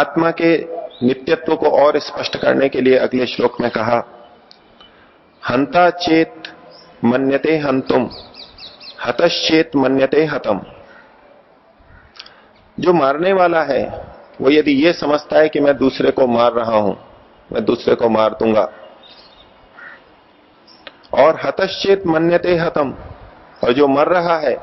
आत्मा के नित्यत्व को और स्पष्ट करने के लिए अगले श्लोक में कहा, हंता चेत मन्यते हंतुम, हतश्चेत मन्यते हतम। जो मारने वाला है, वो यदि ये समझता है कि मैं दूसरे को मार रहा हूँ, मैं दूसरे को मार दूँगा। और हतश्चेत मन्यते हतम, और जो मर रहा है,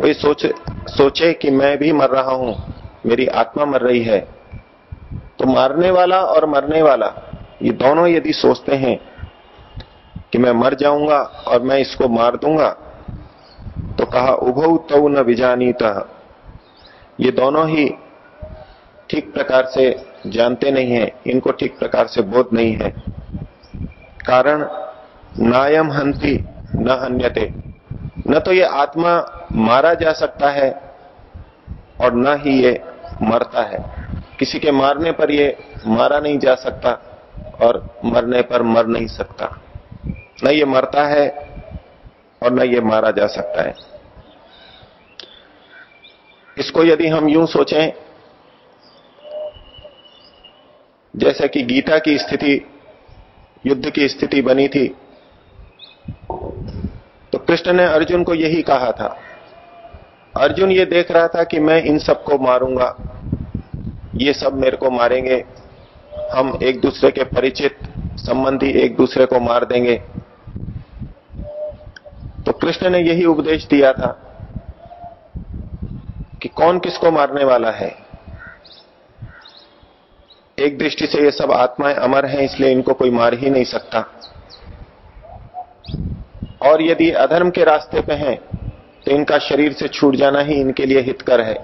वही सोचे सोचे कि मैं भी मर रहा हूँ। मेरी आत्मा मर रही है। तो मारने वाला और मरने वाला, ये दोनों यदि सोचते हैं कि मैं मर जाऊँगा और मैं इसको मार दूँगा तो कहा उभव तो न विजानीता। ये दोनों ही ठीक प्रकार से जानते नहीं है, इनको ठीक प्रकार से बोध नहीं है। कारण, नायम हंति न हन्यते। न तो ये आत्मा मारा जा सकता है और न ही ये मरता है। किसी के मारने पर ये मारा नहीं जा सकता और मरने पर मर नहीं सकता। न ये मरता है और न ये मारा जा सकता है। इसको यदि हम यूँ सोचें, जैसे कि गीता की स्थिति, युद्ध की स्थिति बनी थी तो कृष्ण ने अर्जुन को यही कहा था अर्जुन ये देख रहा था कि मैं इन सबको मारूँगा। ये सब मेरे को मारेंगे। हम एक दूसरे के परिचित संबंधी एक दूसरे को मार देंगे। तो कृष्ण ने यही उपदेश दिया था कि कौन किसको मारने वाला है? एक दृष्टि से ये सब आत्माएँ अमर हैं, इसलिए इनको कोई मार ही नहीं सकता। और यदि अधर्म के रास्ते पे हैं तो इनका शरीर से छूट जाना ही इनके लिए हितकर है।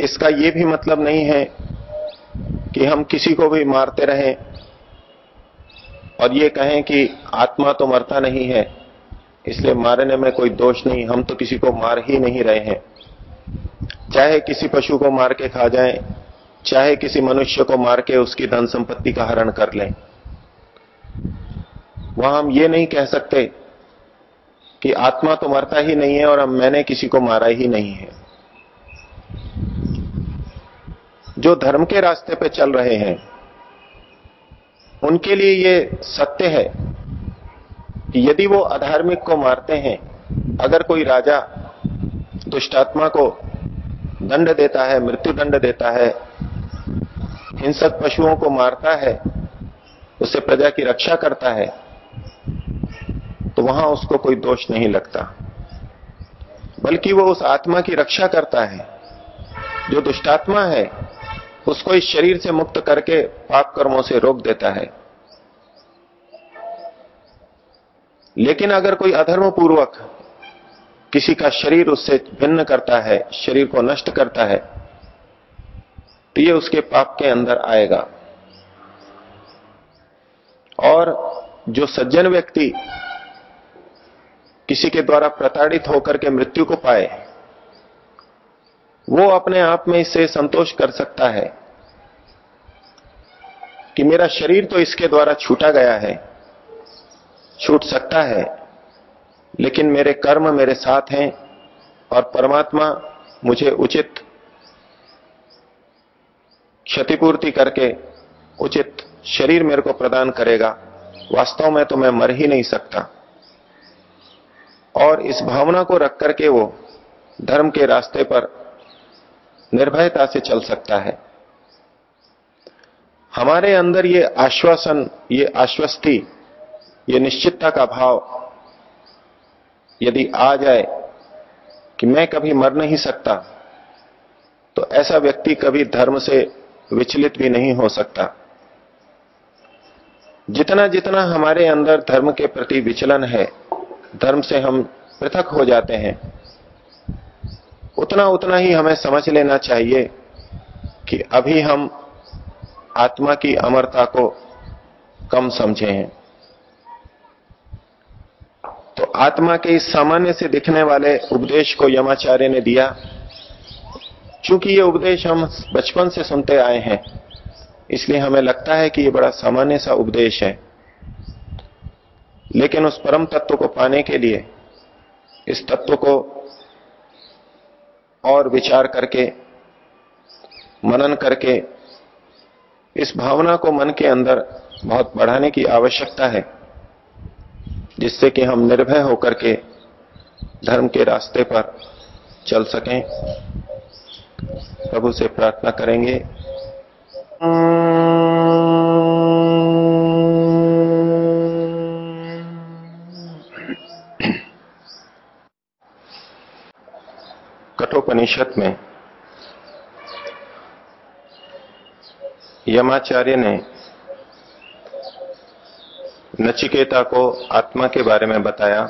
इसका यह भी मतलब नहीं है कि हम किसी को भी मारते रहें और ये कहें कि आत्मा तो मरता नहीं है, इसलिए मारने में कोई दोष नहीं, हम तो किसी को मार ही नहीं रहे हैं। चाहे किसी पशु को मार के खा जाए, चाहे किसी मनुष्य को मार के उसकी धन संपत्ति का हरण कर लें। वहाँ हम ये नहीं कह सकते कि आत्मा तो मरता ही नहीं है और हम मैंने किसी को मारा ही नहीं है। जो धर्म के रास्ते पे चल रहे हैं, उनके लिए ये सत्य है कि यदि वो अधार्मिक को मारते हैं, अगर कोई राजा दुष्टात्मा को दंड देता है, मृत्यु दंड देता है, हिंसक पशुओं को मारता है उससे प्रजा की रक्षा करता है वहाँ उसको कोई दोष नहीं लगता। बल्कि वो उस आत्मा की रक्षा करता है। जो दुष्टात्मा है, उसको इस शरीर से मुक्त करके पाप कर्मों से रोक देता है। लेकिन अगर कोई अधर्म पूर्वक किसी का शरीर उससे भिन्न करता है, शरीर को नष्ट करता है तो ये उसके पाप के अंदर आएगा। और जो सज्जन व्यक्ति किसी के द्वारा प्रताड़ित होकर के मृत्यु को पाए, वो अपने आप में इससे संतोष कर सकता है कि मेरा शरीर तो इसके द्वारा छूटा गया है, छूट सकता है, लेकिन मेरे कर्म मेरे साथ हैं और परमात्मा मुझे उचित क्षतिपूर्ति करके उचित शरीर मेरे को प्रदान करेगा। वास्तव में तो मैं मर ही नहीं सकता। और इस भावना को रख करके वो धर्म के रास्ते पर निर्भयता से चल सकता है। हमारे अंदर ये आश्वासन, ये आश्वस्ति, ये निश्चितता का भाव यदि आ जाए कि मैं कभी मर नहीं सकता तो ऐसा व्यक्ति कभी धर्म से विचलित भी नहीं हो सकता। जितना जितना हमारे अंदर धर्म के प्रति विचलन है धर्म से हम पृथक हो जाते हैं। उतना उतना ही हमें समझ लेना चाहिए कि अभी हम आत्मा की अमरता को कम समझे हैं। तो आत्मा के इस सामान्य से दिखने वाले उपदेश को यमाचार्य ने दिया। चूँकि ये उपदेश हम बचपन से सुनते आए हैं, इसलिए हमें लगता है कि ये बड़ा सामान्य सा उपदेश है। लेकिन उस परम तत्व को पाने के लिए, इस तत्व को और विचार करके, मनन करके, इस भावना को मन के अंदर बहुत बढ़ाने की आवश्यकता है, जिससे कि हम निर्भय होकर के धर्म के रास्ते पर चल सकें। प्रभु से प्रार्थना करेंगे। कठोपनिषद में यमाचार्य ने नचिकेता को आत्मा के बारे में बताया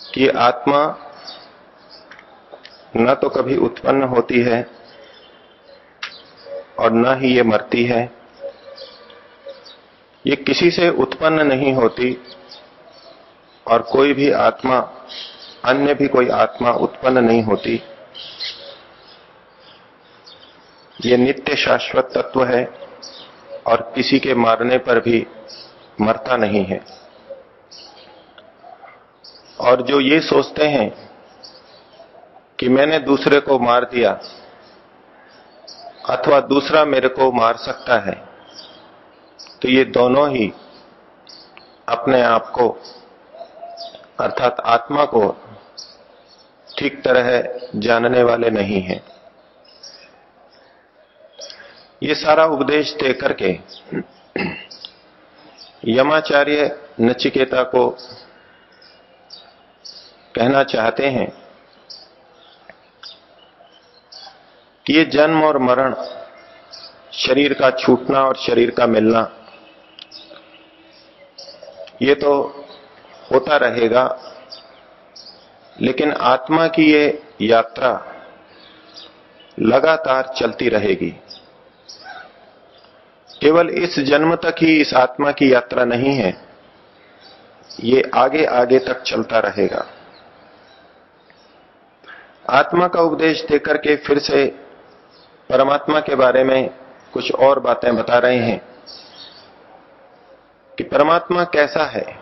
कि आत्मा न तो कभी उत्पन्न होती है और न ही ये मरती है। ये किसी से उत्पन्न नहीं होती और कोई भी आत्मा अन्य भी कोई आत्मा उत्पन्न नहीं होती। ये नित्य शाश्वत तत्व है और किसी के मारने पर भी मरता नहीं है। और जो ये सोचते हैं कि मैंने दूसरे को मार दिया अथवा दूसरा मेरे को मार सकता है तो ये दोनों ही अपने आप को अर्थात आत्मा को ठीक तरह जानने वाले नहीं हैं। ये सारा उपदेश दे करके यमाचार्य नचिकेता को कहना चाहते हैं कि ये जन्म और मरण, शरीर का छूटना और शरीर का मिलना, ये तो होता रहेगा। लेकिन आत्मा की ये यात्रा लगातार चलती रहेगी। केवल इस जन्म तक ही इस आत्मा की यात्रा नहीं है, ये आगे आगे तक चलता रहेगा। आत्मा का उपदेश देकर के फिर से परमात्मा के बारे में कुछ और बातें बता रहे हैं कि परमात्मा कैसा है?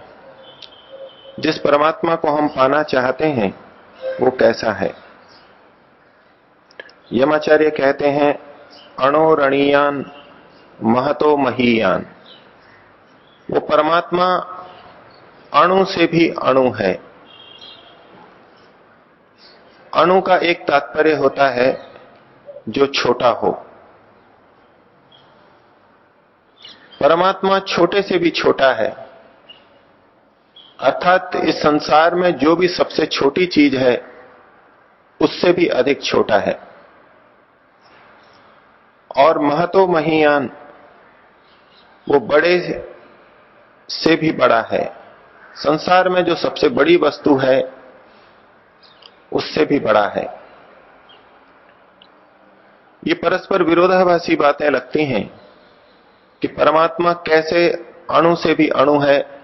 जिस परमात्मा को हम पाना चाहते हैं, वो कैसा है? यमाचार्य कहते हैं अणोरणीयान महतो महीयान। वो परमात्मा अणु से भी अणु है। अणु का एक तात्पर्य होता है, जो छोटा हो। परमात्मा छोटे से भी छोटा है। अर्थात इस संसार में जो भी सबसे छोटी चीज़ है, उससे भी अधिक छोटा है। और महतो महीयान, वो बड़े से भी बड़ा है। संसार में जो सबसे बड़ी वस्तु है, उससे भी बड़ा है। ये परस्पर विरोधाभासी बातें लगती हैं कि परमात्मा कैसे अणु से भी अणु है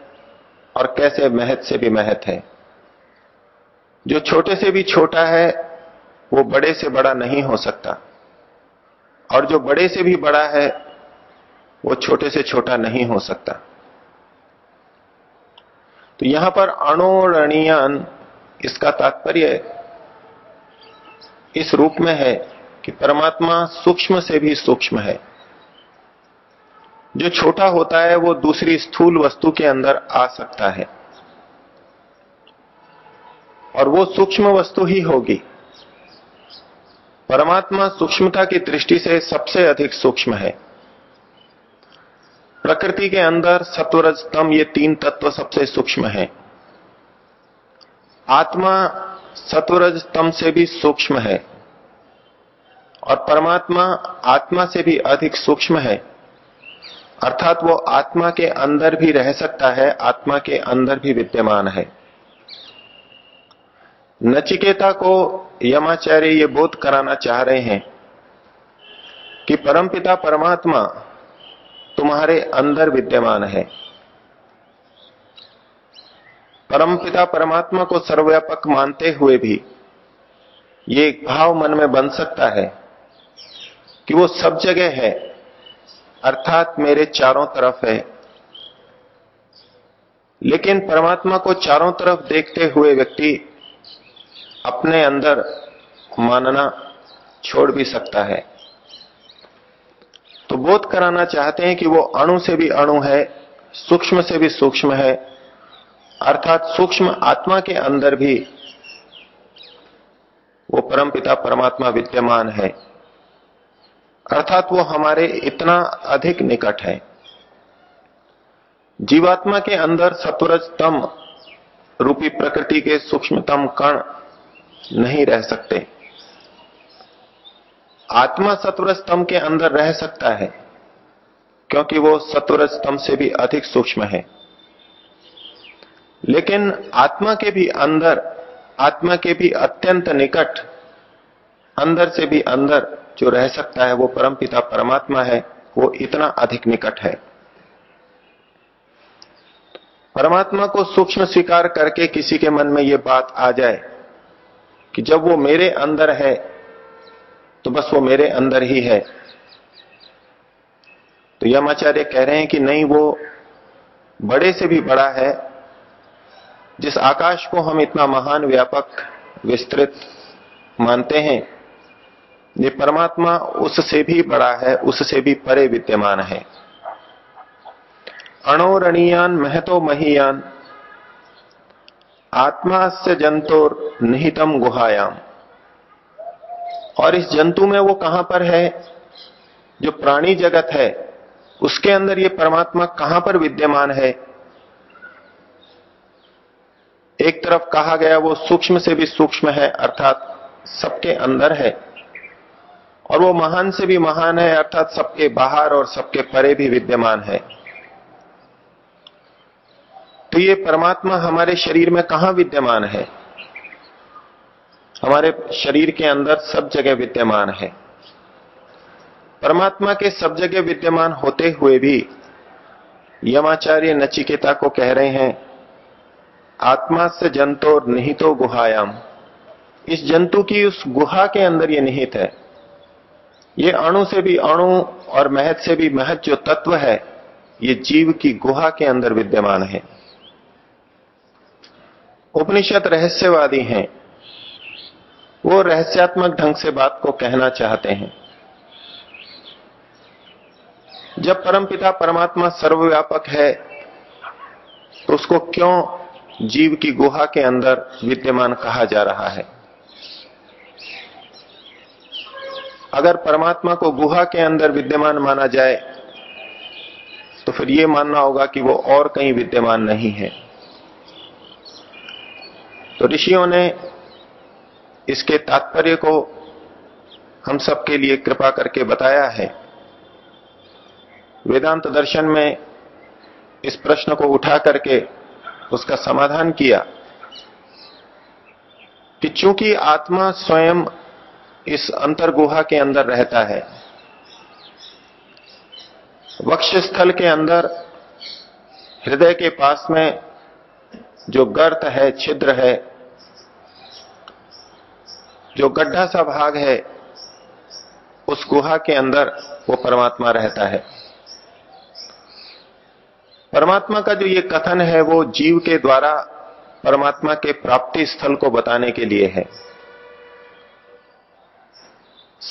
और कैसे महत से भी महत है। जो छोटे से भी छोटा है, वो बड़े से बड़ा नहीं हो सकता। और जो बड़े से भी बड़ा है, वो छोटे से छोटा नहीं हो सकता। तो यहाँ पर अणोरणीयान इसका तात्पर्य इस रूप में है कि परमात्मा सूक्ष्म से भी सूक्ष्म है। जो छोटा होता है, वो दूसरी स्थूल वस्तु के अंदर आ सकता है। और वो सूक्ष्म वस्तु ही होगी। परमात्मा सूक्ष्मता की दृष्टि से सबसे अधिक सूक्ष्म है। प्रकृति के अंदर सत्वरज, तम, ये तीन तत्व सबसे सूक्ष्म है। आत्मा सत्वरज, तम से भी सूक्ष्म है। और परमात्मा आत्मा से भी अधिक सूक्ष्म है। अर्थात वो आत्मा के अंदर भी रह सकता है, आत्मा के अंदर भी विद्यमान है। नचिकेता को यमाचार्य ये बोध कराना चाह रहे हैं कि परमपिता परमात्मा तुम्हारे अंदर विद्यमान है। परमपिता परमात्मा को सर्वव्यापक मानते हुए भी ये भाव मन में बन सकता है कि वो सब जगह है। अर्थात मेरे चारों तरफ़ है। लेकिन परमात्मा को चारों तरफ़ देखते हुए व्यक्ति अपने अंदर मानना छोड़ भी सकता है। तो बोध कराना चाहते हैं कि वो अणु से भी अणु है, सूक्ष्म से भी सूक्ष्म है, अर्थात सूक्ष्म आत्मा के अंदर भी वो परमपिता परमात्मा विद्यमान है। अर्थात वो हमारे इतना अधिक निकट है। जीवात्मा के अंदर सत्वरजतम रूपी प्रकृति के सूक्ष्मतम कण नहीं रह सकते। आत्मा सत्वरज स्तंभ के अंदर रह सकता है, क्योंकि वो सत्वरज स्तंभ से भी अधिक सूक्ष्म है। लेकिन आत्मा के भी अंदर, आत्मा के भी अत्यंत निकट अंदर से भी अंदर जो रह सकता है, वो परम पिता परमात्मा है, वो इतना अधिक निकट है। परमात्मा को सूक्ष्म स्वीकार करके किसी के मन में ये बात आ जाए कि जब वो मेरे अंदर है तो बस वो मेरे अंदर ही है। तो यमाचार्य कह रहे हैं कि नहीं, वो बड़े से भी बड़ा है, जिस आकाश को हम इतना महान, व्यापक, विस्तृत मानते हैं ये परमात्मा उससे भी बड़ा है, उससे भी परे विद्यमान है। अणोरणीयान महतो महीयान आत्मा से जंतुर निहितम गुहायाम। और इस जंतु में वो कहाँ पर है? जो प्राणी जगत है, उसके अंदर ये परमात्मा कहाँ पर विद्यमान है? एक तरफ़ कहा गया वो सूक्ष्म से भी सूक्ष्म है, अर्थात सबके अंदर है। और वो महान से भी महान है, अर्थात सबके बाहर और सबके परे भी विद्यमान है। तो ये परमात्मा हमारे शरीर में कहा विद्यमान है? हमारे शरीर के अंदर सब जगह विद्यमान है। परमात्मा के सब जगह विद्यमान होते हुए भी यमाचार्य नचिकेता को कह रहे हैं, आत्मा से जंतो निहितो गुहायाम। इस जंतु की उस गुहा के अंदर ये निहित है। ये अणु से भी अणु और महत से भी महत जो तत्व है, ये जीव की गुहा के अंदर विद्यमान है। उपनिषद रहस्यवादी हैं। वो रहस्यात्मक ढंग से बात को कहना चाहते हैं। जब परमपिता परमात्मा सर्वव्यापक है तो उसको क्यों जीव की गुहा के अंदर विद्यमान कहा जा रहा है? अगर परमात्मा को गुहा के अंदर विद्यमान माना जाए तो फिर यह मानना होगा कि वो और कहीं विद्यमान नहीं है। तो ऋषियों ने इसके तात्पर्य को हम सबके लिए कृपा करके बताया है। वेदांत दर्शन में इस प्रश्न को उठा करके उसका समाधान किया कि चूँकि आत्मा स्वयं इस अंतर्गुहा के अंदर रहता है। वक्ष स्थल के अंदर, हृदय के पास में जो गर्त है, छिद्र है, जो गड्ढा सा भाग है, उस गुहा के अंदर वो परमात्मा रहता है। परमात्मा का जो ये कथन है, वो जीव के द्वारा परमात्मा के प्राप्ति स्थल को बताने के लिए है।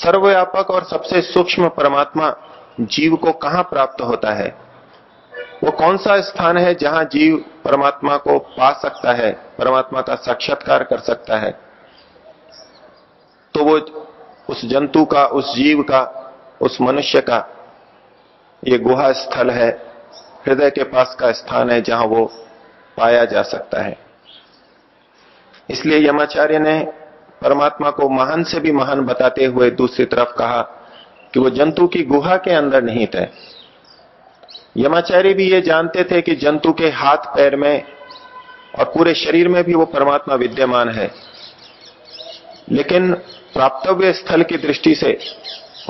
सर्वव्यापक और सबसे सूक्ष्म परमात्मा जीव को कहाँ प्राप्त होता है? वो कौन सा स्थान है जहाँ जीव परमात्मा को पा सकता है, परमात्मा का साक्षात्कार कर सकता है? तो वो उस जंतु का, उस जीव का, उस मनुष्य का ये गुहा स्थल है, हृदय के पास का स्थान है जहाँ वो पाया जा सकता है। इसलिए यमाचार्य ने परमात्मा को महान से भी महान बताते हुए दूसरी तरफ़ कहा कि वो जंतु की गुहा के अंदर निहित है। यमाचार्य भी ये जानते थे कि जंतु के हाथ, पैर में और पूरे शरीर में भी वो परमात्मा विद्यमान है। लेकिन प्राप्तव्य स्थल की दृष्टि से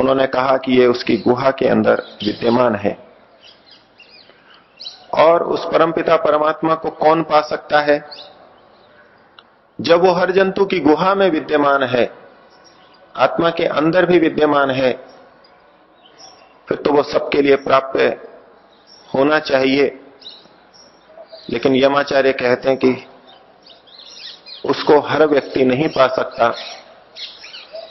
उन्होंने कहा कि ये उसकी गुहा के अंदर विद्यमान है। और उस परमपिता परमात्मा को कौन पा सकता है? जब वो हर जंतु की गुहा में विद्यमान है, आत्मा के अंदर भी विद्यमान है, फिर तो वो सबके लिए प्राप्त होना चाहिए। लेकिन यमाचार्य कहते हैं कि उसको हर व्यक्ति नहीं पा सकता।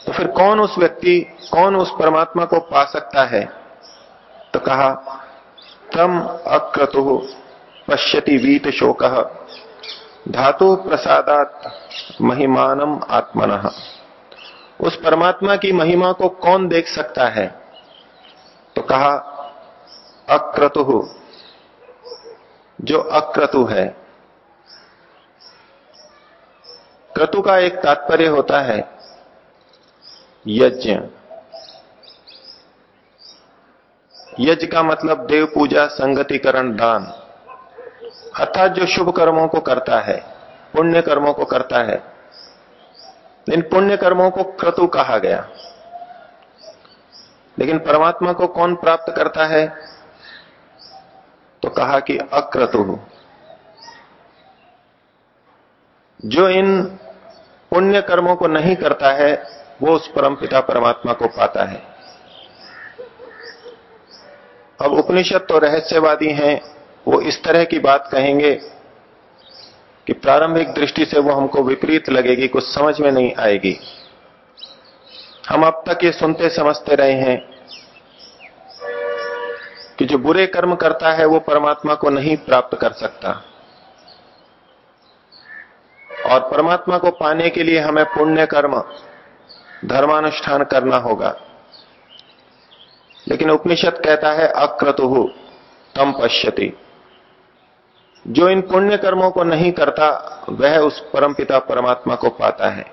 तो फिर कौन उस व्यक्ति, कौन उस परमात्मा को पा सकता है? तो कहा, तम अक्रतु पश्यति वीत शोक धातु प्रसादात महिमानम आत्मन। उस परमात्मा की महिमा को कौन देख सकता है? तो कहा, अक्रतु। जो अक्रतु है, क्रतु का एक तात्पर्य होता है, यज्ञ। यज्ञ का मतलब देव पूजा संगतिकरण, दान। अर्थात जो शुभ कर्मों को करता है, पुण्य कर्मों को करता है, इन पुण्य कर्मों को क्रतु कहा गया। लेकिन परमात्मा को कौन प्राप्त करता है? तो कहा कि अक्रतु। जो इन पुण्य कर्मों को नहीं करता है, वो उस परमपिता परमात्मा को पाता है। अब उपनिषद तो रहस्यवादी हैं वो इस तरह की बात कहेंगे कि प्रारंभिक दृष्टि से वो हमको विपरीत लगेगी, कुछ समझ में नहीं आएगी। हम अब तक ये सुनते समझते रहे हैं कि जो बुरे कर्म करता है, वो परमात्मा को नहीं प्राप्त कर सकता। और परमात्मा को पाने के लिए हमें पुण्य कर्म, धर्मानुष्ठान करना होगा। लेकिन उपनिषद कहता है, अक्रतु, तम पश्यति। जो इन पुण्य कर्मों को नहीं करता, वह उस परमपिता परमात्मा को पाता है।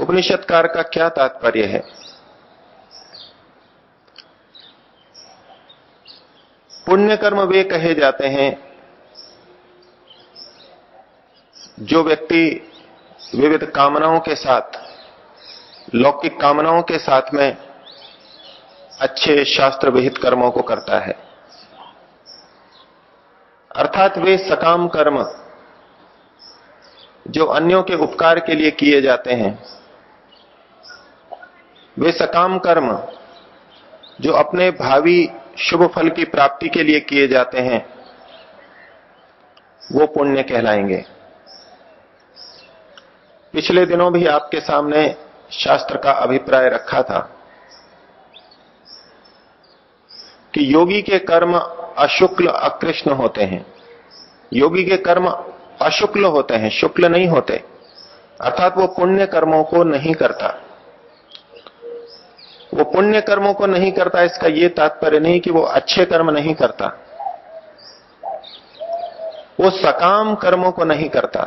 उपनिषदकार का क्या तात्पर्य है? पुण्य कर्म वे कहे जाते हैं, जो व्यक्ति विविध कामनाओं के साथ, लौकिक कामनाओं के साथ में अच्छे शास्त्र विहित कर्मों को करता है। अर्थात वे सकाम कर्म जो अन्यों के उपकार के लिए किए जाते हैं, वे सकाम कर्म जो अपने भावी शुभ फल की प्राप्ति के लिए किए जाते हैं, वो पुण्य कहलाएँगे। पिछले दिनों भी आपके सामने शास्त्र का अभिप्राय रखा था। कि योगी के कर्म अशुक्ल अकृष्ण होते हैं। योगी के कर्म अशुक्ल होते हैं, शुक्ल नहीं होते। अर्थात वो पुण्य कर्मों को नहीं करता। वो पुण्य कर्मों को नहीं करता, इसका ये तात्पर्य नहीं कि वो अच्छे कर्म नहीं करता। वो सकाम कर्मों को नहीं करता।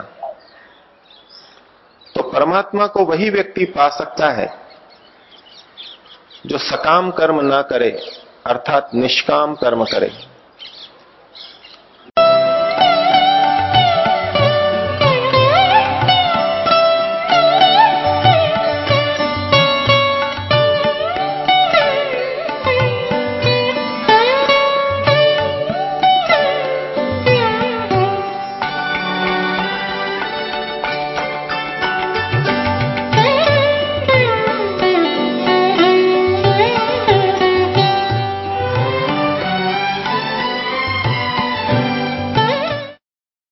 तो परमात्मा को वही व्यक्ति पा सकता है जो सकाम कर्म ना करे। अर्थात निष्काम कर्म करे